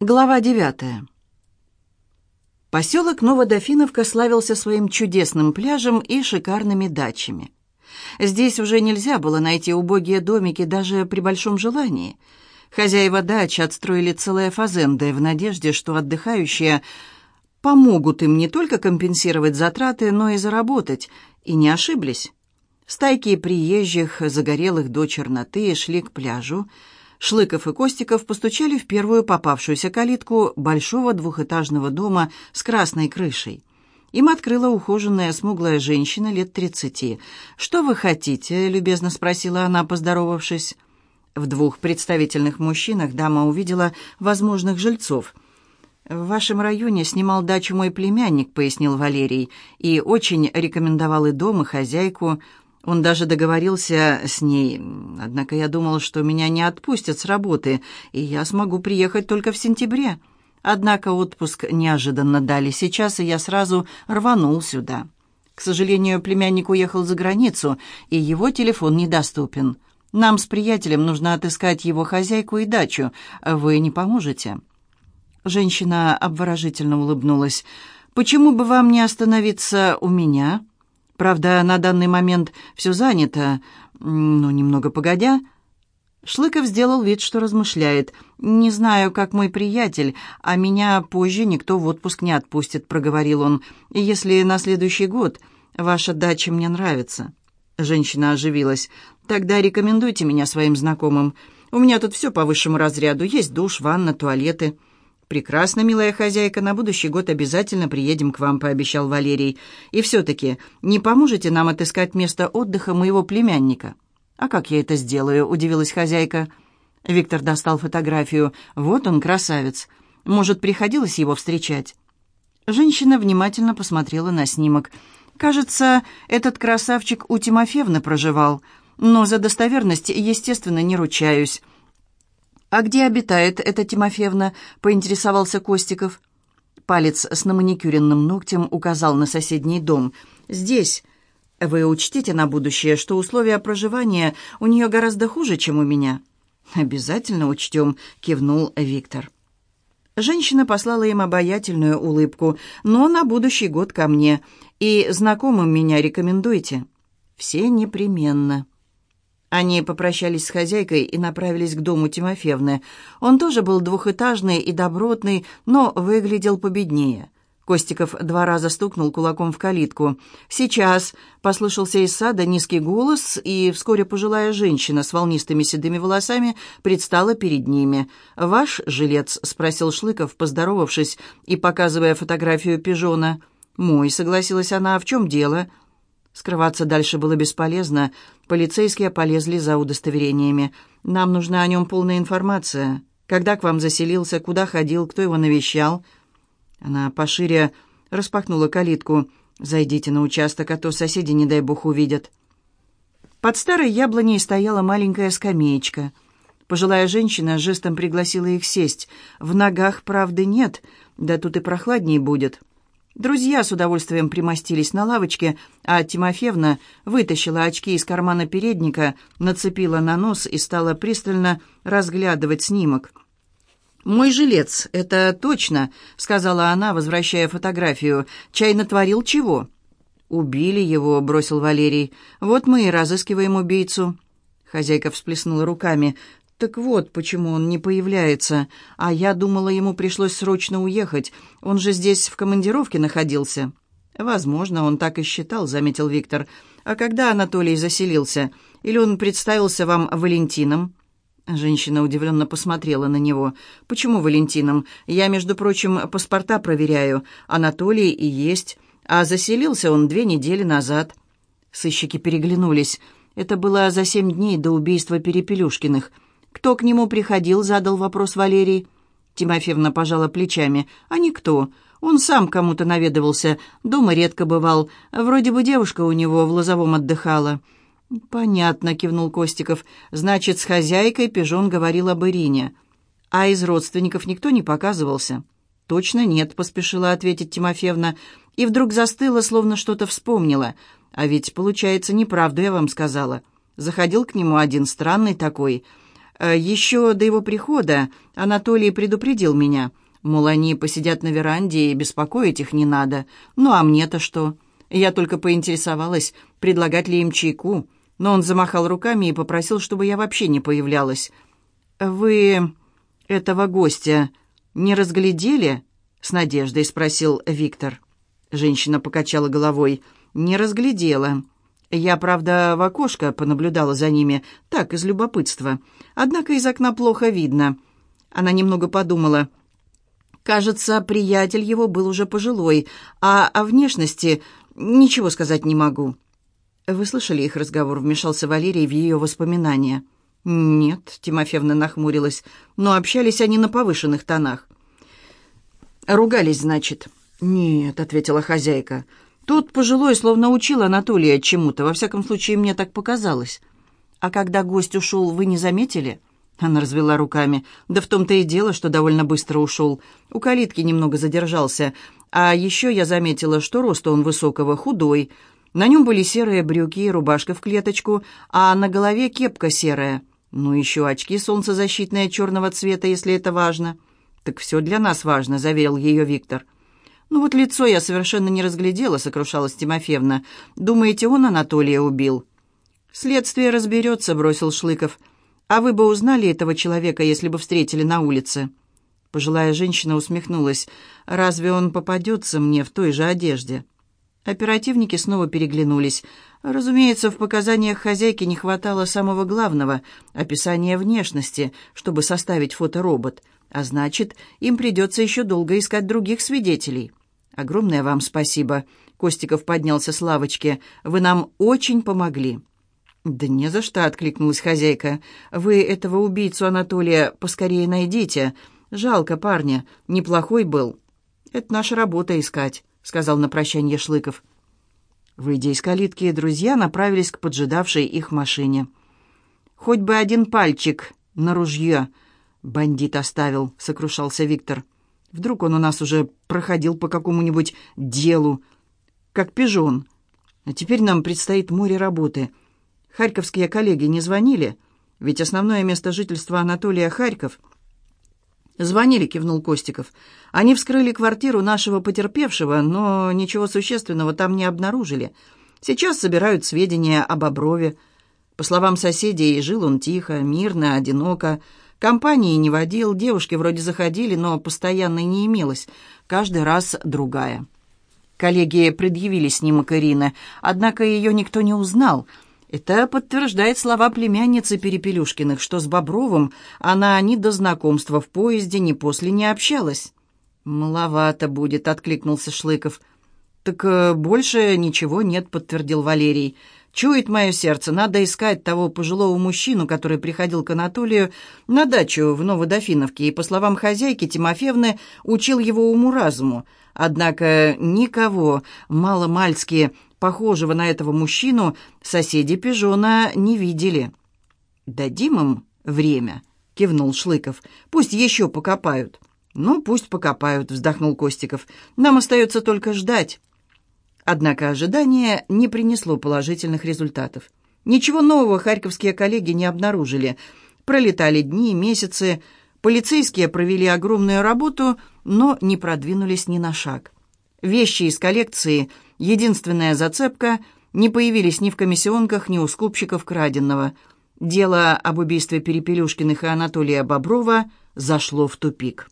Глава девятая. Поселок Новодофиновка славился своим чудесным пляжем и шикарными дачами. Здесь уже нельзя было найти убогие домики даже при большом желании. Хозяева дач отстроили целые фазенды в надежде, что отдыхающие помогут им не только компенсировать затраты, но и заработать, и не ошиблись. Стайки приезжих, загорелых до черноты, шли к пляжу, Шлыков и Костиков постучали в первую попавшуюся калитку большого двухэтажного дома с красной крышей. Им открыла ухоженная смуглая женщина лет тридцати. «Что вы хотите?» — любезно спросила она, поздоровавшись. В двух представительных мужчинах дама увидела возможных жильцов. «В вашем районе снимал дачу мой племянник», — пояснил Валерий, «и очень рекомендовал и дом, и хозяйку». Он даже договорился с ней, однако я думал, что меня не отпустят с работы, и я смогу приехать только в сентябре. Однако отпуск неожиданно дали сейчас, и я сразу рванул сюда. К сожалению, племянник уехал за границу, и его телефон недоступен. Нам с приятелем нужно отыскать его хозяйку и дачу. Вы не поможете?» Женщина обворожительно улыбнулась. «Почему бы вам не остановиться у меня?» Правда, на данный момент все занято. Но немного погодя... Шлыков сделал вид, что размышляет. «Не знаю, как мой приятель, а меня позже никто в отпуск не отпустит», — проговорил он. «Если на следующий год ваша дача мне нравится». Женщина оживилась. «Тогда рекомендуйте меня своим знакомым. У меня тут все по высшему разряду. Есть душ, ванна, туалеты». «Прекрасно, милая хозяйка, на будущий год обязательно приедем к вам», — пообещал Валерий. «И все-таки не поможете нам отыскать место отдыха моего племянника?» «А как я это сделаю?» — удивилась хозяйка. Виктор достал фотографию. «Вот он, красавец. Может, приходилось его встречать?» Женщина внимательно посмотрела на снимок. «Кажется, этот красавчик у Тимофеевны проживал, но за достоверность, естественно, не ручаюсь». «А где обитает эта Тимофеевна?» — поинтересовался Костиков. Палец с наманикюренным ногтем указал на соседний дом. «Здесь. Вы учтите на будущее, что условия проживания у нее гораздо хуже, чем у меня». «Обязательно учтем», — кивнул Виктор. Женщина послала им обаятельную улыбку. «Но на будущий год ко мне. И знакомым меня рекомендуйте». «Все непременно». Они попрощались с хозяйкой и направились к дому Тимофеевны. Он тоже был двухэтажный и добротный, но выглядел победнее. Костиков два раза стукнул кулаком в калитку. «Сейчас!» — послышался из сада низкий голос, и вскоре пожилая женщина с волнистыми седыми волосами предстала перед ними. «Ваш жилец?» — спросил Шлыков, поздоровавшись и показывая фотографию пижона. «Мой», — согласилась она, — «а в чем дело?» Скрываться дальше было бесполезно. Полицейские полезли за удостоверениями. «Нам нужна о нем полная информация. Когда к вам заселился, куда ходил, кто его навещал?» Она пошире распахнула калитку. «Зайдите на участок, а то соседи, не дай бог, увидят». Под старой яблоней стояла маленькая скамеечка. Пожилая женщина жестом пригласила их сесть. «В ногах правды нет, да тут и прохладней будет». Друзья с удовольствием примостились на лавочке, а Тимофеевна вытащила очки из кармана передника, нацепила на нос и стала пристально разглядывать снимок. «Мой жилец, это точно», — сказала она, возвращая фотографию. «Чай натворил чего?» «Убили его», — бросил Валерий. «Вот мы и разыскиваем убийцу». Хозяйка всплеснула руками. «Так вот, почему он не появляется. А я думала, ему пришлось срочно уехать. Он же здесь в командировке находился». «Возможно, он так и считал», — заметил Виктор. «А когда Анатолий заселился? Или он представился вам Валентином?» Женщина удивленно посмотрела на него. «Почему Валентином? Я, между прочим, паспорта проверяю. Анатолий и есть. А заселился он две недели назад». Сыщики переглянулись. Это было за семь дней до убийства Перепелюшкиных — «Кто к нему приходил?» — задал вопрос Валерий. Тимофеевна пожала плечами. «А никто. Он сам кому-то наведывался. Дома редко бывал. Вроде бы девушка у него в Лозовом отдыхала». «Понятно», — кивнул Костиков. «Значит, с хозяйкой Пижон говорил об Ирине. А из родственников никто не показывался?» «Точно нет», — поспешила ответить Тимофеевна. И вдруг застыла, словно что-то вспомнила. «А ведь, получается, неправду я вам сказала. Заходил к нему один странный такой...» Э, еще до его прихода Анатолий предупредил меня, мол, они посидят на веранде и беспокоить их не надо. Ну а мне-то что? Я только поинтересовалась, предлагать ли им чайку, но он замахал руками и попросил, чтобы я вообще не появлялась. «Вы этого гостя не разглядели?» — с надеждой спросил Виктор. Женщина покачала головой. «Не разглядела. Я, правда, в окошко понаблюдала за ними, так, из любопытства. Однако из окна плохо видно». Она немного подумала. Кажется, приятель его был уже пожилой, а о внешности ничего сказать не могу. «Вы слышали их разговор?» — вмешался Валерий в ее воспоминания. «Нет», — Тимофеевна нахмурилась, — «но общались они на повышенных тонах». «Ругались, значит?» «Нет», — ответила хозяйка. «Тот пожилой словно учил Анатолия чему-то, во всяком случае, мне так показалось». «А когда гость ушел, вы не заметили?» Она развела руками. «Да в том-то и дело, что довольно быстро ушел. У калитки немного задержался. А еще я заметила, что роста он высокого, худой. На нем были серые брюки и рубашка в клеточку, а на голове кепка серая. Ну, еще очки солнцезащитные черного цвета, если это важно». «Так все для нас важно», — заверил ее Виктор. «Ну вот лицо я совершенно не разглядела», — сокрушалась Тимофеевна. «Думаете, он Анатолия убил?» «Следствие разберется», — бросил Шлыков. «А вы бы узнали этого человека, если бы встретили на улице?» Пожилая женщина усмехнулась. «Разве он попадется мне в той же одежде?» Оперативники снова переглянулись. Разумеется, в показаниях хозяйки не хватало самого главного — описания внешности, чтобы составить фоторобот. А значит, им придется еще долго искать других свидетелей. «Огромное вам спасибо», — Костиков поднялся с лавочки. «Вы нам очень помогли». «Да не за что», — откликнулась хозяйка. «Вы этого убийцу Анатолия поскорее найдите. Жалко парня, неплохой был». «Это наша работа искать» сказал на прощание Шлыков. Выйдя из калитки, друзья направились к поджидавшей их машине. «Хоть бы один пальчик на ружье!» «Бандит оставил», — сокрушался Виктор. «Вдруг он у нас уже проходил по какому-нибудь делу, как пижон. А теперь нам предстоит море работы. Харьковские коллеги не звонили, ведь основное место жительства Анатолия Харьков — «Звонили», — кивнул Костиков. «Они вскрыли квартиру нашего потерпевшего, но ничего существенного там не обнаружили. Сейчас собирают сведения об Оброве. По словам соседей, жил он тихо, мирно, одиноко. Компании не водил, девушки вроде заходили, но постоянной не имелось. Каждый раз другая». Коллеги предъявили снимок Ирины, однако ее никто не узнал — это подтверждает слова племянницы Перепелюшкиных, что с Бобровым она ни до знакомства в поезде, ни после не общалась. «Маловато будет», — откликнулся Шлыков. «Так э, больше ничего нет», — подтвердил Валерий. «Чует мое сердце, надо искать того пожилого мужчину, который приходил к Анатолию на дачу в Новодофиновке и, по словам хозяйки Тимофеевны, учил его уму-разуму. Однако никого маломальски похожего на этого мужчину, соседи Пижона не видели. «Дадим им время», — кивнул Шлыков. «Пусть еще покопают». «Ну, пусть покопают», — вздохнул Костиков. «Нам остается только ждать». Однако ожидание не принесло положительных результатов. Ничего нового харьковские коллеги не обнаружили. Пролетали дни, месяцы, полицейские провели огромную работу, но не продвинулись ни на шаг. Вещи из коллекции — Единственная зацепка — не появились ни в комиссионках, ни у скупщиков краденного. Дело об убийстве Перепелюшкиных и Анатолия Боброва зашло в тупик.